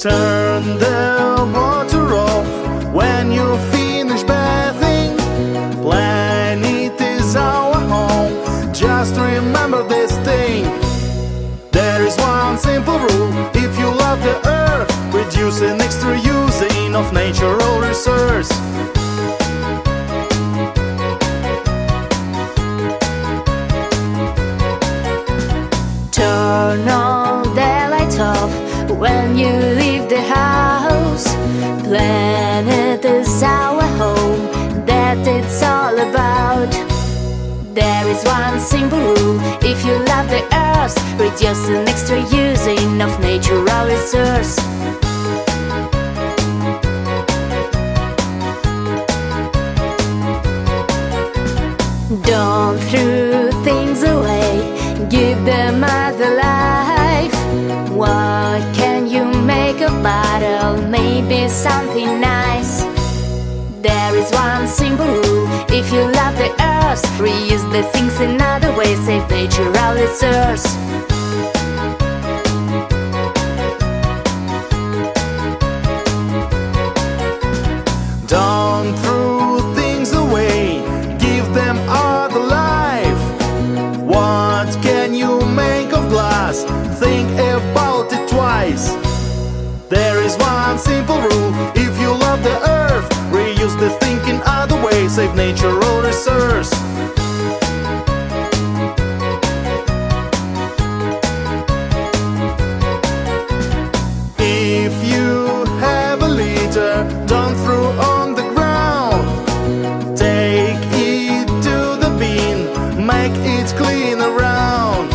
Turn the water off when you finish bathing. Planet is our home. Just remember this thing. There is one simple rule if you love the earth, reduce an extra using of natural resource. Turn all the lights off when you about. There is one simple rule if you love the earth, reduce an extra using of natural resources. Don't throw things away, give them other life. What can you make of bottle? Maybe something nice. There is one simple rule if you love the earth, reuse the things in other ways, save natural resource. Make it clean around.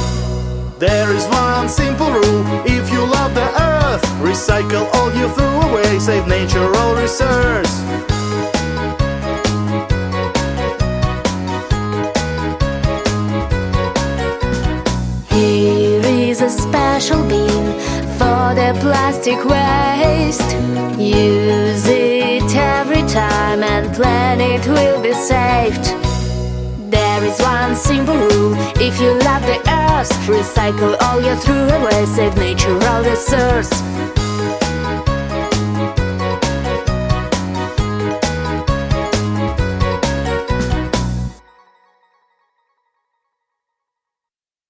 There is one simple rule if you love the earth, recycle all you throw away, save natural resource. Here is a special bin for the plastic waste. Use it every time and planet will be saved. There is one simple rule if you love the earth, recycle all you threw away, save natural resource.